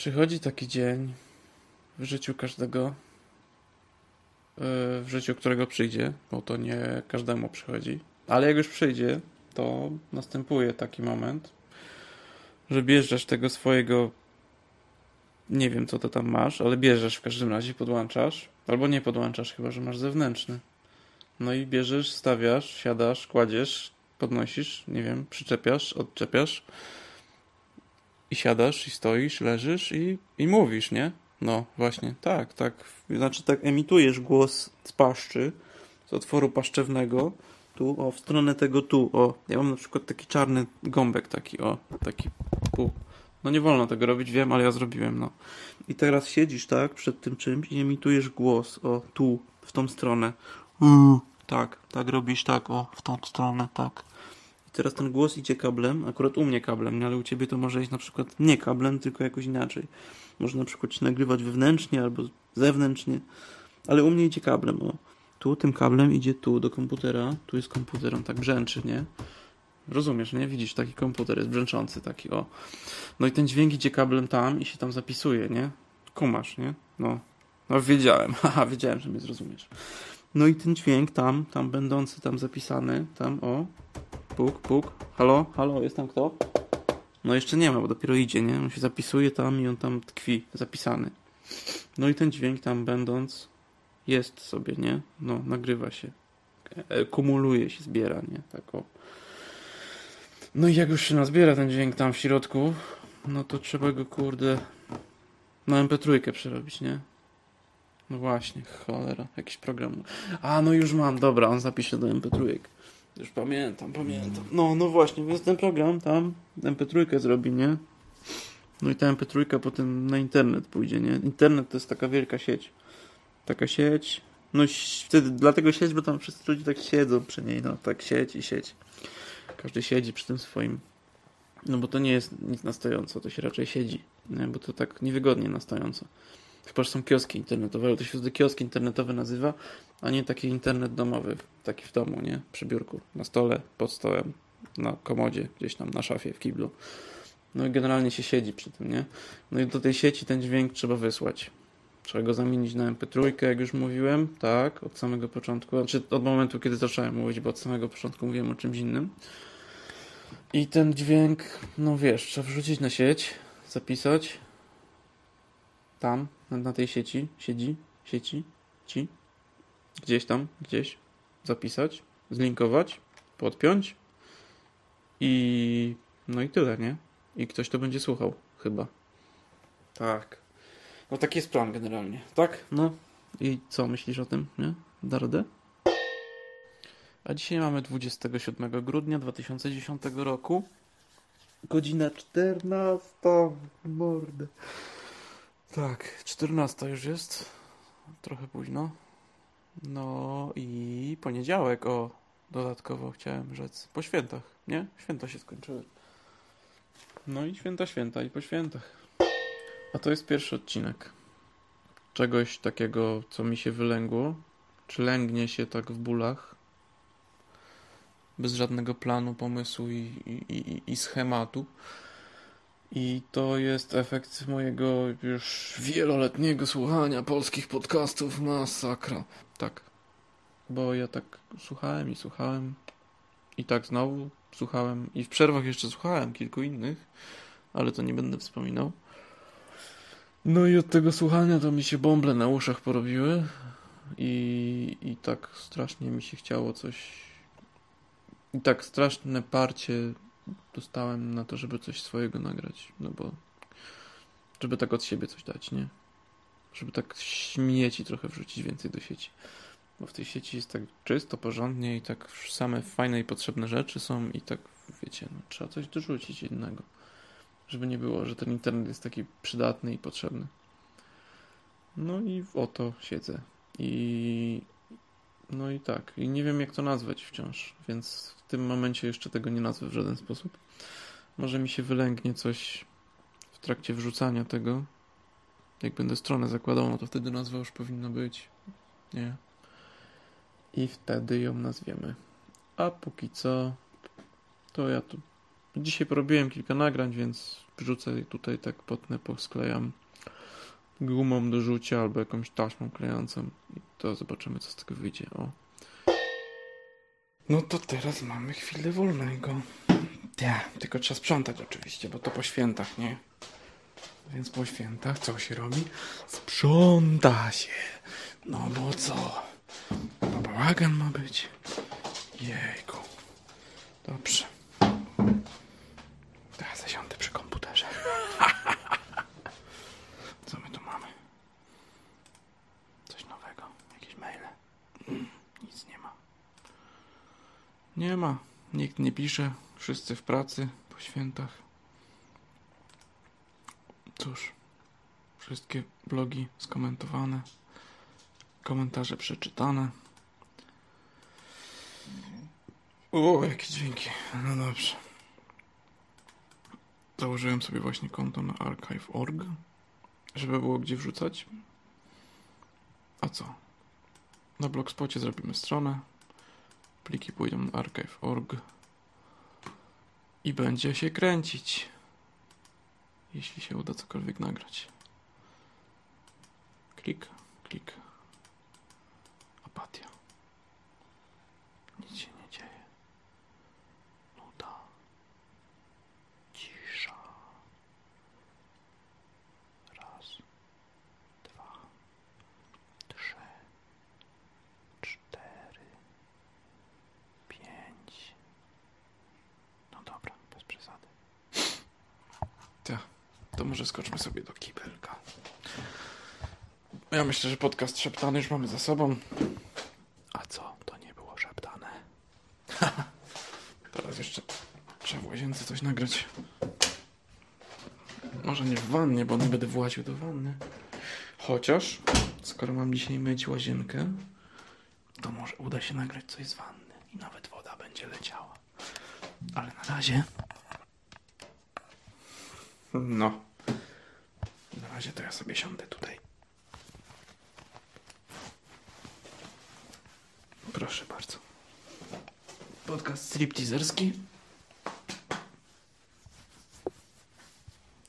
Przychodzi taki dzień w życiu każdego, yy, w życiu którego przyjdzie, bo to nie każdemu przychodzi, ale jak już przyjdzie, to następuje taki moment, że bierzesz tego swojego, nie wiem co to tam masz, ale bierzesz w każdym razie, podłączasz, albo nie podłączasz, chyba że masz zewnętrzny. No i bierzesz, stawiasz, siadasz, kładziesz, podnosisz, nie wiem, przyczepiasz, odczepiasz i siadasz, i stoisz, leżysz i, i mówisz, nie? No, właśnie, tak, tak. Znaczy tak emitujesz głos z paszczy, z otworu paszczewnego, tu, o, w stronę tego tu, o. Ja mam na przykład taki czarny gąbek taki, o, taki pół. No nie wolno tego robić, wiem, ale ja zrobiłem, no. I teraz siedzisz, tak, przed tym czymś i emitujesz głos, o, tu, w tą stronę. Uuu, tak, tak robisz, tak, o, w tą stronę, tak. I teraz ten głos idzie kablem, akurat u mnie kablem, ale u ciebie to może iść na przykład nie kablem, tylko jakoś inaczej. Można na przykład się nagrywać wewnętrznie albo zewnętrznie, ale u mnie idzie kablem, o. Tu tym kablem idzie tu do komputera, tu jest komputer, on tak brzęczy, nie? Rozumiesz, nie? Widzisz, taki komputer jest brzęczący, taki, o. No i ten dźwięk idzie kablem tam i się tam zapisuje, nie? Kumasz, nie? No. No wiedziałem, haha, wiedziałem, że mnie zrozumiesz. No i ten dźwięk tam, tam będący, tam zapisany, tam, o, puk, puk, halo, halo, jest tam kto? No jeszcze nie ma, bo dopiero idzie, nie? On się zapisuje tam i on tam tkwi, zapisany. No i ten dźwięk tam będąc jest sobie, nie? No, nagrywa się. E, kumuluje się, zbiera, nie? Tak o. No i jak już się nazbiera ten dźwięk tam w środku, no to trzeba go, kurde, na MP3 przerobić, nie? No właśnie, cholera, jakiś program. A, no już mam, dobra, on zapisze do MP3. Już pamiętam, pamiętam. No, no właśnie, więc ten program tam MP3 zrobi, nie? No i ta MP3 potem na internet pójdzie, nie? Internet to jest taka wielka sieć. Taka sieć. No wtedy dlatego sieć, bo tam wszyscy ludzie tak siedzą przy niej, no tak sieć i sieć. Każdy siedzi przy tym swoim. No bo to nie jest nic na to się raczej siedzi, nie? bo to tak niewygodnie na. Chyba, że są kioski internetowe, ale to się wtedy kiosk internetowy nazywa, a nie taki internet domowy, taki w domu, nie? Przy biurku, na stole, pod stołem, na komodzie, gdzieś tam na szafie, w kiblu. No i generalnie się siedzi przy tym, nie? No i do tej sieci ten dźwięk trzeba wysłać. Trzeba go zamienić na MP3, jak już mówiłem, tak, od samego początku, znaczy od momentu, kiedy zacząłem mówić, bo od samego początku mówiłem o czymś innym. I ten dźwięk, no wiesz, trzeba wrzucić na sieć, zapisać. Tam, na tej sieci, siedzi, sieci, ci. Gdzieś tam, gdzieś. Zapisać, zlinkować, podpiąć. I no i tyle, nie? I ktoś to będzie słuchał, chyba. Tak. No taki jest plan generalnie. Tak? No. I co myślisz o tym, nie? Da radę? A dzisiaj mamy 27 grudnia 2010 roku. Godzina 14. Mordę. Tak, 14 już jest. Trochę późno. No i poniedziałek, o, dodatkowo chciałem rzec. Po świętach, nie? Święta się skończyły. No i święta, święta i po świętach. A to jest pierwszy odcinek. Czegoś takiego, co mi się wylęgło. Czy lęgnie się tak w bólach. Bez żadnego planu, pomysłu i, i, i, i schematu. I to jest efekt mojego już wieloletniego słuchania polskich podcastów. Masakra. Tak. Bo ja tak słuchałem i słuchałem. I tak znowu słuchałem. I w przerwach jeszcze słuchałem kilku innych, ale to nie będę wspominał. No i od tego słuchania to mi się bąble na uszach porobiły. I, i tak strasznie mi się chciało coś. I tak straszne parcie dostałem na to, żeby coś swojego nagrać. No bo. Żeby tak od siebie coś dać, nie? Żeby tak śmieci trochę wrzucić więcej do sieci. Bo w tej sieci jest tak czysto, porządnie i tak same fajne i potrzebne rzeczy są i tak, wiecie, no, trzeba coś dorzucić innego. Żeby nie było, że ten internet jest taki przydatny i potrzebny. No i oto siedzę. I no i tak. I nie wiem, jak to nazwać wciąż, więc w tym momencie jeszcze tego nie nazwę w żaden sposób. Może mi się wylęgnie coś w trakcie wrzucania tego. Jak będę stronę zakładał, no to wtedy nazwa już powinna być. Nie. I wtedy ją nazwiemy. A póki co, to ja tu Dzisiaj porobiłem kilka nagrań, więc wrzucę tutaj tak potnę, posklejam gumą do rzucia albo jakąś taśmą klejącą i to zobaczymy, co z tego wyjdzie. O. No to teraz mamy chwilę wolnego. Ja, tylko trzeba sprzątać oczywiście, bo to po świętach, nie? Więc po świętach co się robi? Sprząta się. No bo co? Bo bałagan ma być. Jejku. Dobrze. Teraz zasiądę przy komputerze. Co my tu mamy? Coś nowego? Jakieś maile? Mm, nic nie ma. Nie ma. Nikt nie pisze. Wszyscy w pracy po świętach. Cóż, wszystkie blogi skomentowane, komentarze przeczytane. O, jakie dźwięki. No dobrze. Założyłem sobie właśnie konto na archive.org, żeby było gdzie wrzucać. A co? Na blogspocie zrobimy stronę. Pliki pójdą na archive.org i będzie się kręcić. Jeśli się uda cokolwiek nagrać. Klik, klik. Apatia. Nic się nie dzieje. Nuda. Cisza. Raz, dwa, trzy, cztery, pięć. No dobra, bez przesady. Tak, to może skoczmy sobie do kibelka. Ja myślę, że podcast szeptany już mamy za sobą. A co? To nie było szeptane. Teraz jeszcze trzeba w łazience coś nagrać. Może nie w wannie, bo nie będę właził do wanny. Chociaż, skoro mam dzisiaj myć łazienkę, to może uda się nagrać coś z wanny i nawet woda będzie leciała. Ale na razie. No. Na razie to ja sobie siądę tutaj. Proszę bardzo. Podcast stripteaserski.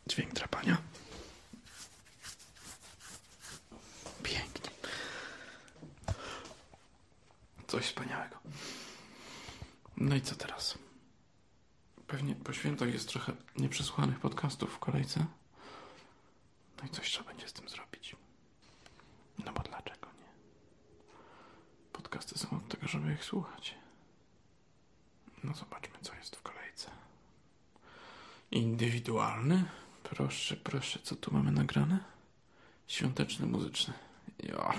Dźwięk drapania. Pięknie. Coś wspaniałego. No i co teraz? Pewnie po świętach jest trochę nieprzesłanych podcastów w kolejce. No i coś trzeba będzie z tym zrobić. No bo dlaczego nie? Podcasty są od tego, żeby ich słuchać. No zobaczmy, co jest w kolejce. Indywidualny? Proszę, proszę, co tu mamy nagrane? Świąteczny, muzyczny. Ja.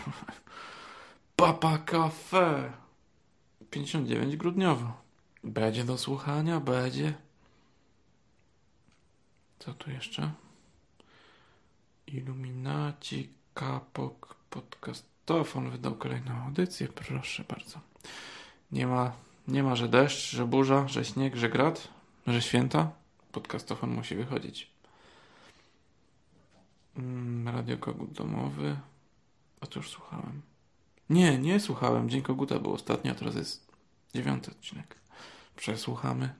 Papa Cafe. 59 grudniowo. Będzie do słuchania, będzie. Co tu jeszcze? Illuminaci, Kapok, podcastofon wydał kolejną audycję, proszę bardzo. Nie ma, nie ma, że deszcz, że burza, że śnieg, że grad, że święta. Podcastofon musi wychodzić. Mm, Radio Kogut Domowy. Już słuchałem. Nie, nie słuchałem. Dzień Koguta był ostatni, a teraz jest dziewiąty odcinek. Przesłuchamy.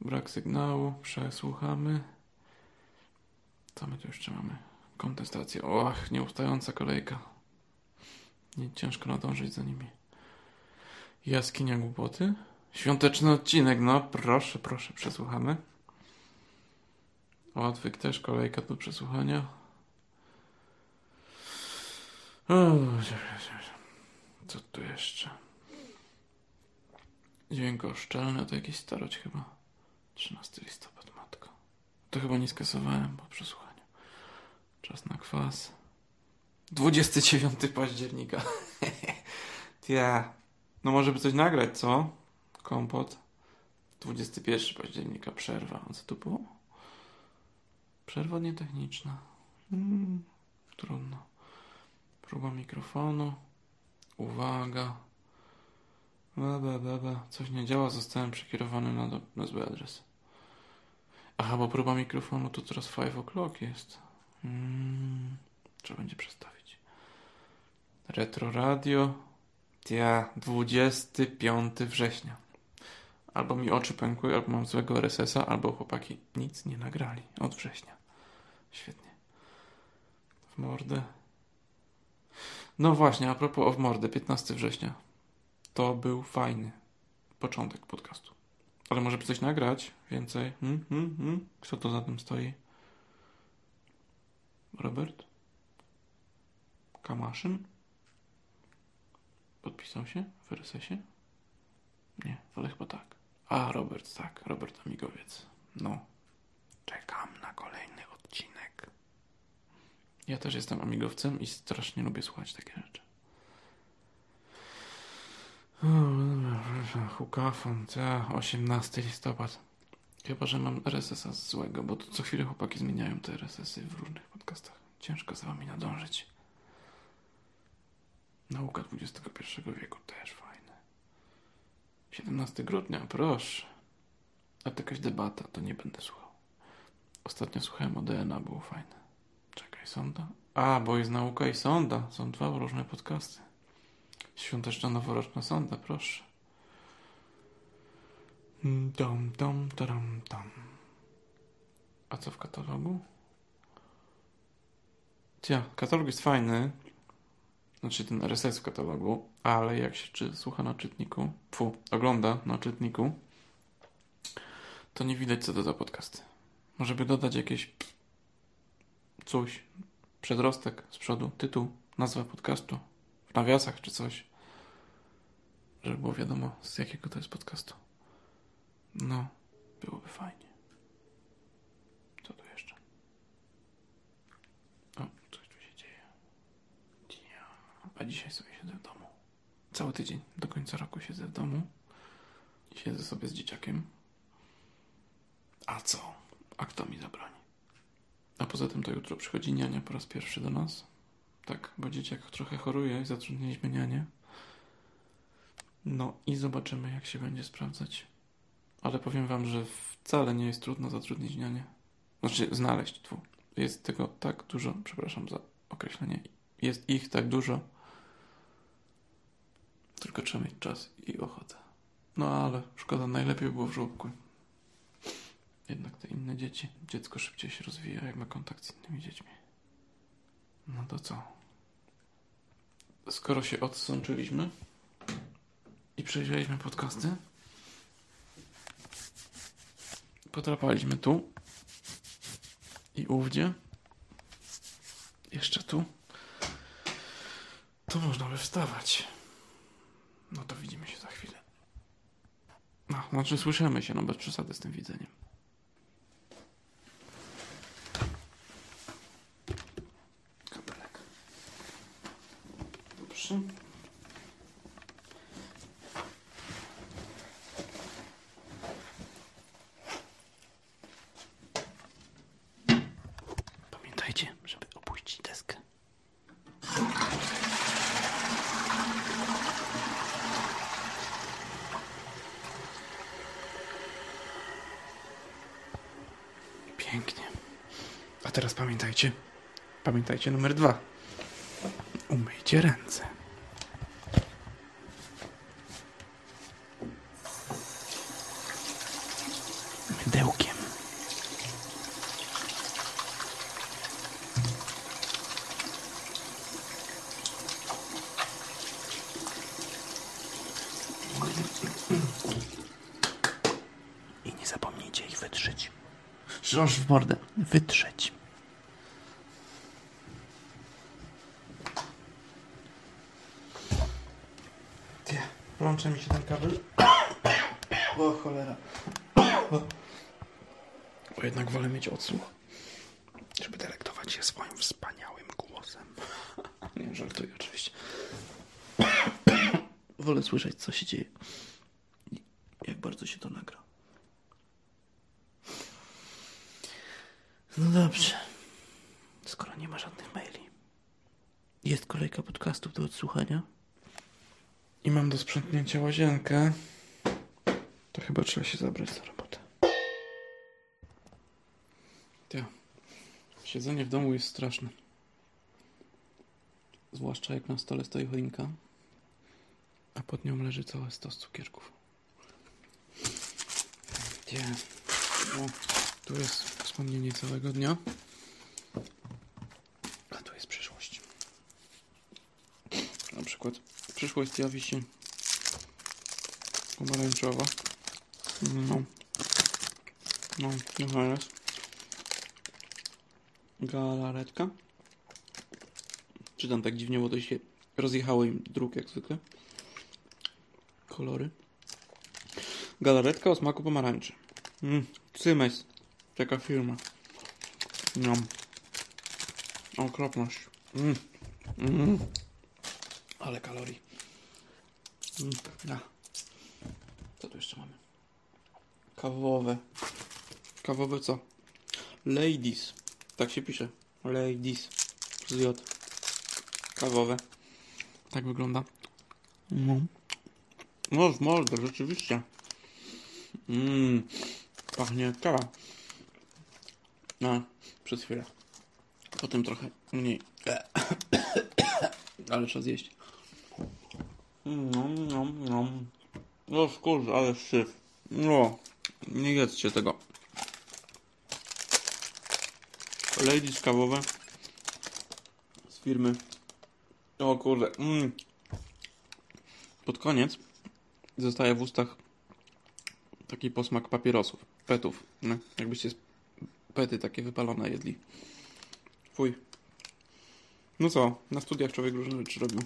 Brak sygnału. Przesłuchamy. Co my tu jeszcze mamy? Kontestacja. Och, nieustająca kolejka. Nie ciężko nadążyć za nimi. Jaskinia głupoty. Świąteczny odcinek. No, proszę, proszę, przesłuchamy. Odwyk też kolejka do przesłuchania. O, co tu jeszcze? Dźwięk oszczelny to jakiś starość chyba. 13 listopad, matko. To chyba nie skasowałem po przesłuchaniu. Czas na kwas. 29 października. ja. No może by coś nagrać, co? Kompot. 21 października przerwa. Co tu było? Przerwa nietechniczna. Hmm, trudno. Próba mikrofonu. Uwaga. Ba, ba. Coś nie działa, zostałem przekierowany na, do, na zły adres. Aha, bo próba mikrofonu to teraz 5 o'clock jest. Hmm, trzeba będzie przestawić. Retro Radio. Ja, 25 września. albo mi oczy pękły, albo mam złego RSS-a, albo chłopaki nic nie nagrali od września. Świetnie. W mordę. No właśnie, a propos w mordę, 15 września. To był fajny początek podcastu. Ale może by coś nagrać więcej? Hmm, hmm, hmm. Kto to za tym stoi? Robert? Kamaszyn? Podpisał się w RSS-ie? Nie, ale chyba tak. A, Robert, tak. Robert Amigowiec. No. Czekam na kolejny odcinek. Ja też jestem amigowcem i strasznie lubię słuchać takie rzeczy. Hukafon, ta 18 listopad. Chyba, że mam RSS-a złego, bo to co chwilę chłopaki zmieniają te RSS-y w różnych podcastach. Ciężko za wami nadążyć. Nauka XXI wieku też fajne. 17 grudnia, proszę. A to jakaś debata, to nie będę słuchał. Ostatnio słuchałem o DNA, było fajne. Czekaj, sonda? A, bo jest nauka i sonda. Są dwa różne podcasty. Świąteczno-noworoczna sonda, proszę. Dom, dom, taram, tam. A co w katalogu? Cia, katalog jest fajny. Znaczy ten RSS w katalogu, ale jak się czy słucha na czytniku, fu, ogląda na czytniku, to nie widać co to za podcasty. Może by dodać jakieś coś, przedrostek z przodu, tytuł, nazwa podcastu, w nawiasach czy coś, żeby było wiadomo z jakiego to jest podcastu. No, byłoby fajnie. Co tu jeszcze? O, coś tu się dzieje. Ja, a dzisiaj sobie siedzę w domu. Cały tydzień do końca roku siedzę w domu. Siedzę sobie z dzieciakiem. A co? A kto mi zabroni? A poza tym to jutro przychodzi niania po raz pierwszy do nas. Tak, bo dzieciak trochę choruje i zatrudniliśmy nianię. No i zobaczymy, jak się będzie sprawdzać. Ale powiem wam, że wcale nie jest trudno zatrudnić nianię. Znaczy, znaleźć tu. Jest tego tak dużo, przepraszam za określenie. Jest ich tak dużo. Tylko trzeba mieć czas i ochotę. No ale szkoda, najlepiej było w żłobku. Jednak te inne dzieci, dziecko szybciej się rozwija, jak ma kontakt z innymi dziećmi. No to co? Skoro się odsączyliśmy i przejrzeliśmy podcasty, potrapaliśmy tu i ówdzie, jeszcze tu, to można by wstawać. No to widzimy się za chwilę. No, znaczy słyszymy się, no bez przesady z tym widzeniem. Kabelek. Dobrze. Pamiętajcie, żeby opuścić deskę. Pięknie. A teraz pamiętajcie. Pamiętajcie numer dwa. Umyjcie ręce. Mydełkiem. I nie zapomnijcie ich wytrzeć. Rząż w mordę. Wytrzeć. Włącza mi się ten kabel. O cholera. Bo jednak wolę mieć odsłuch, żeby delektować się swoim wspaniałym głosem. Nie, żartuję oczywiście. Wolę słyszeć, co się dzieje. Jak bardzo się to nagra. No dobrze. Skoro nie ma żadnych maili. Jest kolejka podcastów do odsłuchania. I mam do sprzątnięcia łazienkę. To chyba trzeba się zabrać za robotę. Ja. Siedzenie w domu jest straszne. Zwłaszcza jak na stole stoi choinka, a pod nią leży całe stos cukierków. Nie. O, tu jest wspomnienie całego dnia. A tu jest przyszłość. Na przykład przyszłość jawi się pomarańczowa. No. No, niech jest. Galaretka. Czytam tak dziwnie, bo to się rozjechało im druk jak zwykle. Kolory. Galaretka o smaku pomarańczy. Mm, Cymes. Taka firma. No. Okropność. Mm. Mm. Ale kalorii. Ja. Co tu jeszcze mamy? Kawowe. Kawowe co? Ladies. Tak się pisze. Ladies. Z J. Kawowe. Tak wygląda. No. No, z mordę, rzeczywiście. Mmm. Pachnie kawa. No, przez chwilę. Potem trochę mniej. Ale trzeba zjeść. No, no, no. No skurcz, ale syf. No, nie jedzcie tego. Ladies kawowe z firmy. O kurde. Mm. Pod koniec zostaje w ustach taki posmak papierosów, petów. No, jakbyście pety takie wypalone jedli. Fuj. No co, na studiach człowiek różne rzeczy robił.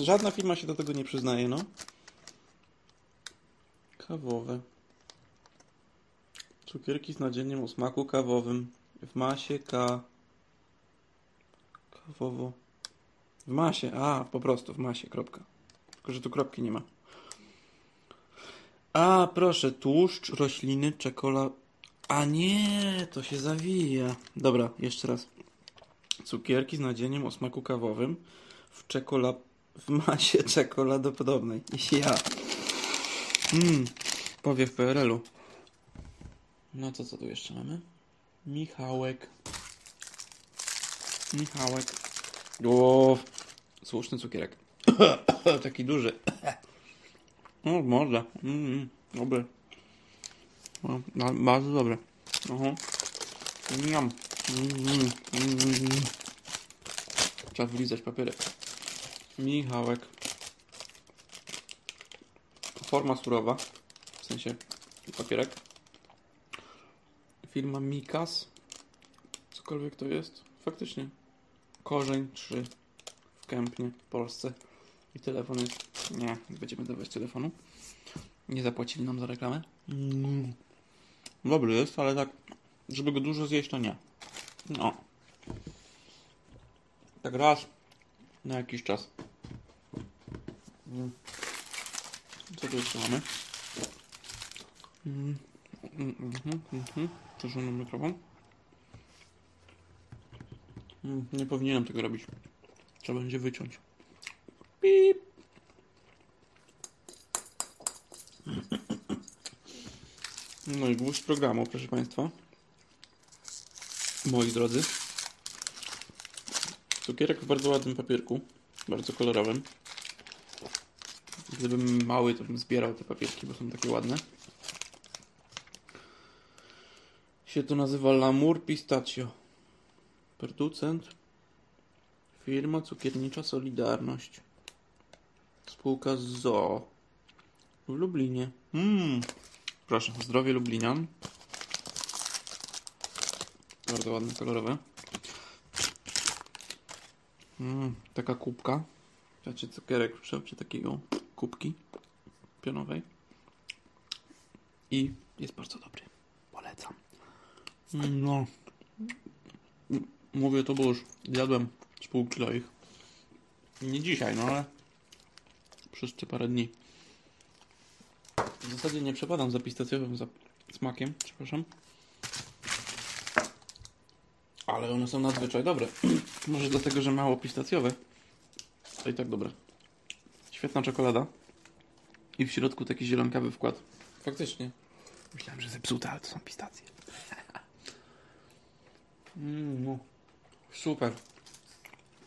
Żadna firma się do tego nie przyznaje, no. Kawowe. Cukierki z nadzieniem o smaku kawowym. W masie K. Kawowo. W masie. A, po prostu w masie. Kropka. Tylko, że tu kropki nie ma. A, proszę. Tłuszcz, rośliny, czekolad. A nie, to się zawija. Dobra, jeszcze raz. Cukierki z nadzieniem o smaku kawowym w czekolad... w masie czekoladopodobnej. Ja. Mmm. Powiew PRL-u. No to co tu jeszcze mamy? Michałek. Michałek. O, słuszny cukierek. Taki duży. No, może. Mm, dobry. No, ba- bardzo dobry. Aha. Miam. Mm, mm, mm. Trzeba wylizać papierek. Michałek. Forma surowa. W sensie papierek. Firma Mikas. Cokolwiek to jest. Faktycznie. Korzeń 3 w Kępnie, w Polsce. I telefon jest... Nie, będziemy dawać telefonu. Nie zapłacili nam za reklamę. Mm. Dobry jest, ale tak, żeby go dużo zjeść, to nie. No. Tak raz na jakiś czas. Mm. Co tu jeszcze mamy? Mm. Mm. Przesunę mikrofon. Nie powinienem tego robić. Trzeba będzie wyciąć. Pip. No i gwóźdź programu, proszę Państwa. Moi drodzy. Cukierek w bardzo ładnym papierku. Bardzo kolorowym. Gdybym mały, to bym zbierał te papierki, bo są takie ładne. Się to nazywa Lamour Pistachio. Producent. Firma cukiernicza Solidarność. Spółka ZOO. W Lublinie. Mmm. Proszę, zdrowie Lublinian. Bardzo ładne, kolorowe. Mm, taka kubka. Znaczy cukierek w kształcie takiego kubki pionowej. I jest bardzo dobry. Polecam. Mm, No. Mówię to, bo już jadłem z pół kilo ich. Nie dzisiaj, no ale przez te parę dni. W zasadzie nie przepadam za pistacjowym za smakiem, przepraszam. Ale one są nadzwyczaj dobre. Może dlatego, że mało pistacjowe. To i tak dobre. Świetna czekolada. I w środku taki zielonkawy wkład. Faktycznie. Myślałem, że zepsute, ale to są pistacje. Mm, no. Super.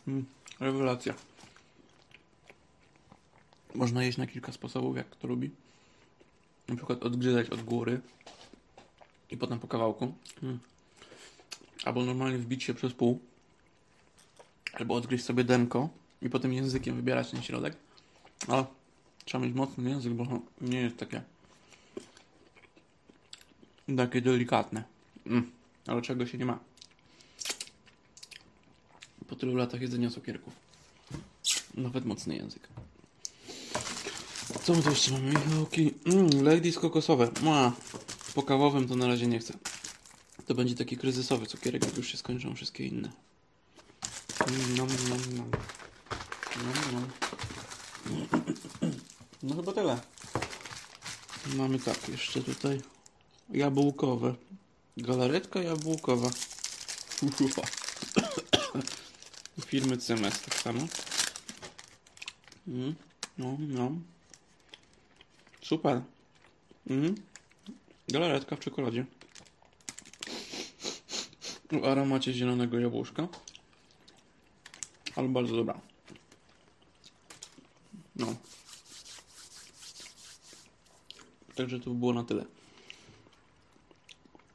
Mm, rewelacja. Można jeść na kilka sposobów, jak kto lubi. Na przykład odgryzać od góry i potem po kawałku. Mm. Albo normalnie wbić się przez pół. Albo odgryźć sobie denko i potem językiem wybierać ten środek. Ale trzeba mieć mocny język, bo nie jest takie takie delikatne. Mm. Ale czego się nie ma. Po tylu latach jedzenia cukierków. Nawet mocny język. Co my tu jeszcze mamy? Michałki. Mm, ladies kokosowe. Mua. Po kawowym to na razie nie chcę. To będzie taki kryzysowy cukierek, jak już się skończą wszystkie inne. Nom, nom, nom. Nom, nom. No chyba tyle. Mamy tak, jeszcze tutaj jabłkowe. Galaretka jabłkowa. Firmy CMS tak samo. Mm, no, no. Super. Mm. Galaretka w czekoladzie. W aromacie zielonego jabłuszka. Ale bardzo dobra. No. Także to by było na tyle.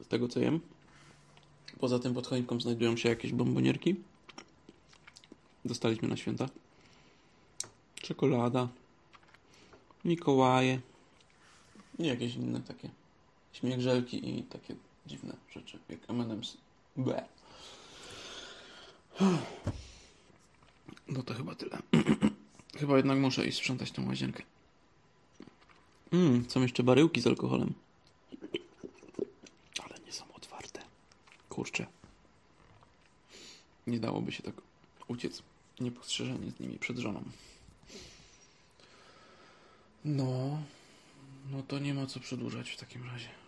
Z tego co jem. Poza tym pod choinką znajdują się jakieś bombonierki. Dostaliśmy na święta. Czekolada. Mikołaje. I jakieś inne takie śmiech-żelki i takie dziwne rzeczy, jak M&M's. B. No to chyba tyle. chyba jednak muszę iść sprzątać tą łazienkę. Mm, są jeszcze baryłki z alkoholem. Ale nie są otwarte. Kurczę. Nie dałoby się tak uciec niepostrzeżenie z nimi przed żoną. No, no to nie ma co przedłużać w takim razie.